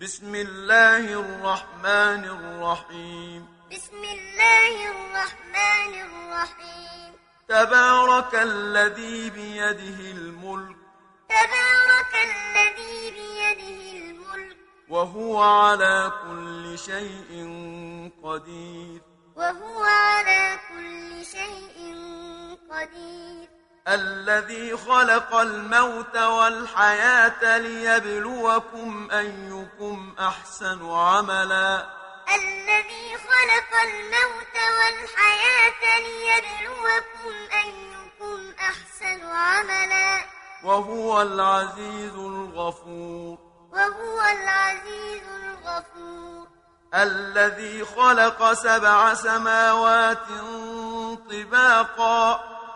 بسم الله الرحمن الرحيم. بسم الله الرحمن الرحيم. تبارك الذي بيده الملك. تبارك الذي بيده الملك. وهو على كل شيء قدير. وهو على كل شيء قدير. الذي خلق الموت والحياة ليبلوكم أيكم أحسن عملا. الذي خلق الموت والحياة ليبلوكم أيكم أحسن عملا. وهو العزيز الغفور. وهو العزيز الغفور. الذي خلق سبع سماوات طباقا.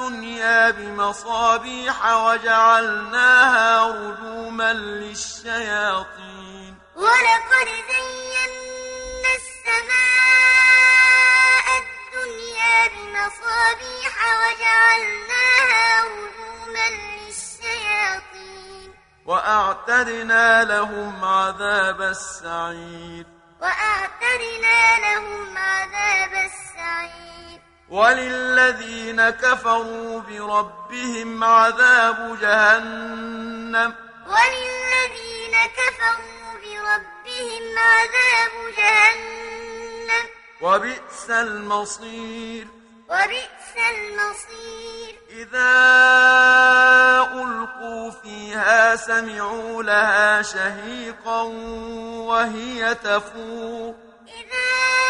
الدنيا بمصابيح وجعلناها رجوما للشياطين. ولقد زينا السماء الدنيا بمصابيح وجعلناها رجوما للشياطين. وأعتدنا لهم عذاب السعير. وأعتدنا لهم عذاب السعير. وللذين كفروا بربهم عذاب جهنم. وللذين كفروا بربهم عذاب جهنم. وبئس المصير. وبئس المصير. إذا ألقوا فيها سمعوا لها شهيقا وهي تفور. إذا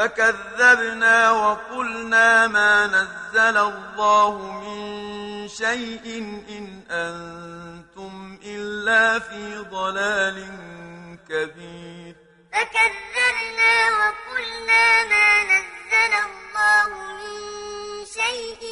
فكذبنا وقلنا ما نزل الله من شيء إن أنتم إلا في ضلال كبير. فكذبنا وقلنا ما نزل الله من شيء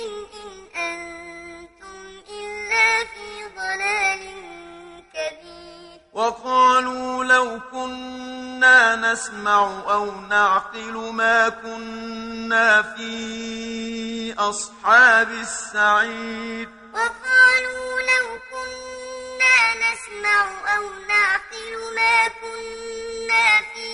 نسمع أو نعقل ما كنا في أصحاب السعير. وقالوا لو كنا نسمع أو نعقل ما كنا في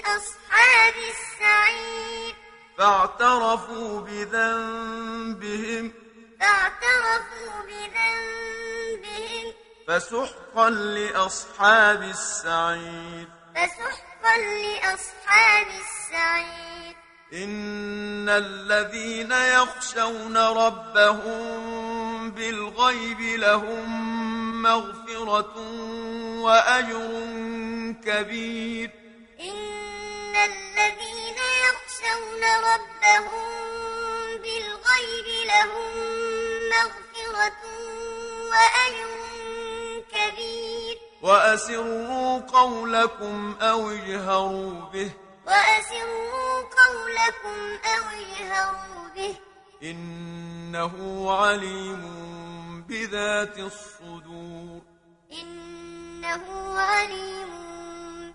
أصحاب السعير. فاعترفوا بذنبهم. فاعترفوا بذنبهم. فسحقا لأصحاب السعير. فسحقا لأصحاب السعير. إن الذين يخشون ربهم بالغيب لهم مغفرة وأجر كبير. إن الذين يخشون ربهم بالغيب لهم مغفرة وأجر وأسروا قولكم أو اجهروا به. وأسروا قولكم أو اجهروا به. إنه عليم بذات الصدور. إنه عليم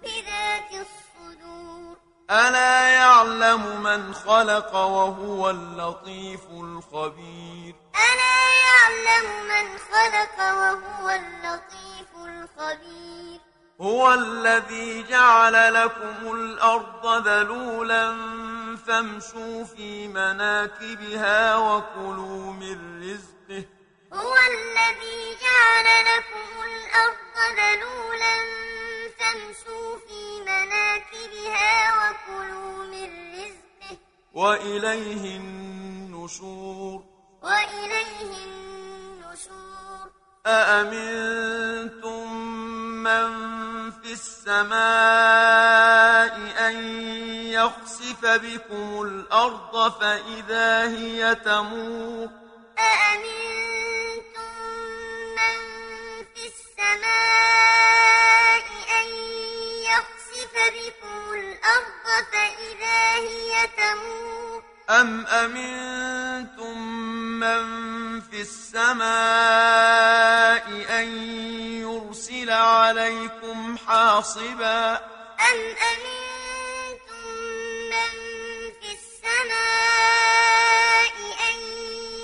بذات الصدور. ألا يعلم من خلق وهو اللطيف الخبير. ألا يعلم من هو الذي جعل لكم الأرض ذلولا فامشوا في مناكبها وكلوا من رزقه. هو الذي جعل لكم الأرض ذلولا فامشوا في مناكبها وكلوا من رزقه. وإليه النشور. وإليه النشور. أأمنتم من في السماء أن يخسف بكم الأرض فإذا هي تمور. أأمنتم حاصبا أم أمنتم من في السماء أن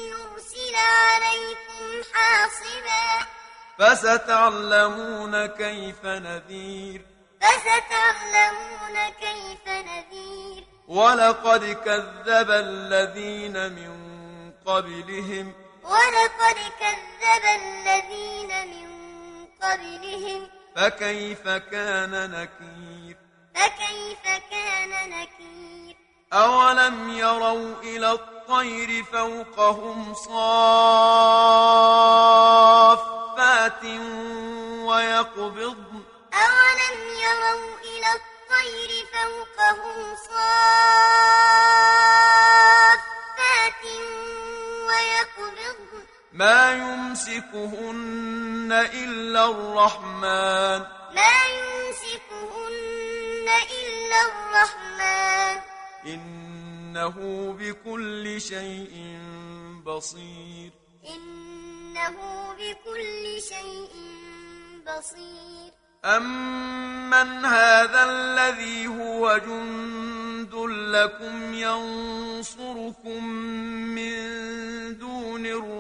يرسل عليكم حاصبا فستعلمون كيف نذير فستعلمون كيف نذير ولقد كذب الذين من قبلهم ولقد كذب الذين من قبلهم فكيف كان نكير؟ فكيف كان نكير؟ أولم يروا إلى الطير فوقهم صافات ويقبضن؟ أولم يروا إلى الطير فوقهم صافات ما يمسكهن إلا الرحمن. ما يمسكهن إلا الرحمن. إنه بكل شيء بصير. إنه بكل شيء بصير. أمن هذا الذي هو جند لكم ينصركم من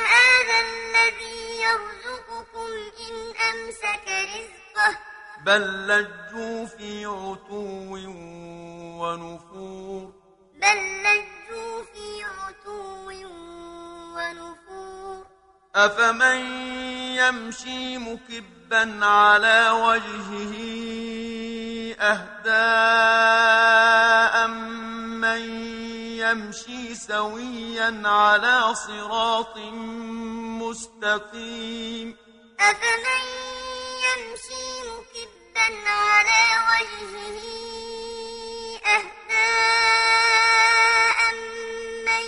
هذا الذي يرزقكم إن أمسك رزقه؟ بل لجوا في عتو ونفور. بل لجوا في عتو ونفور. أفمن يمشي مكبا على وجهه أهدى أمن يمشي سويا على صراط مستقيم. أفمن يمشي مكبا على وجهه أهدى أمن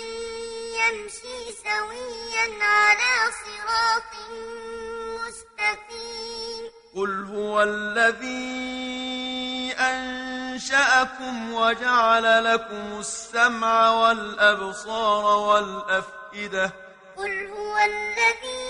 يمشي سويا على صراط مستقيم؟ قل هو الذي أنشأكم وجعل لكم السمع والأبصار والأفئدة. قل هو الذي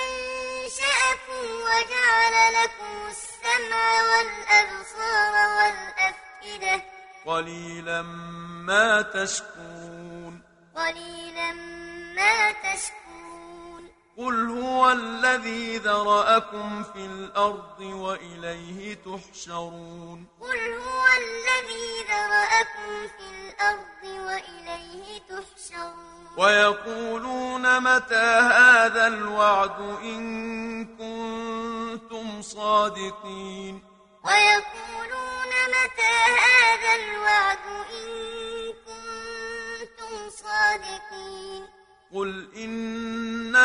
أنشأكم وجعل لكم السمع والأبصار والأفئدة. قليلا ما تشكرون. قليلا ما تشكرون. قل هو الذي ذرأكم في الأرض وإليه تحشرون. قل هو الذي ذرأكم في الأرض وإليه تحشرون. ويقولون متى هذا الوعد إن كنتم صادقين؟ ويقولون متى هذا الوعد إن كنتم صادقين؟ قل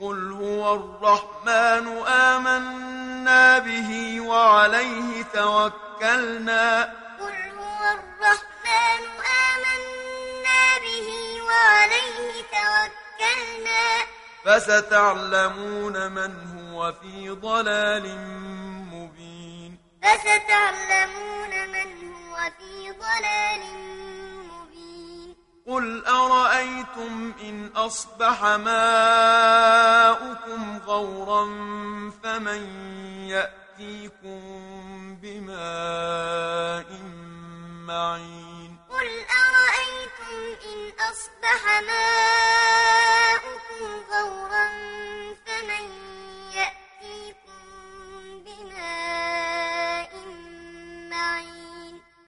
قل هو الرحمن آمنا به وعليه توكلنا قل هو الرحمن آمنا به وعليه توكلنا فستعلمون من هو في ضلال مبين فستعلمون من هو في ضلال مبين قل أرأيتم إن أصبح غورا من يأتيكم بماء معين قل أرأيتم إن أصبح ماء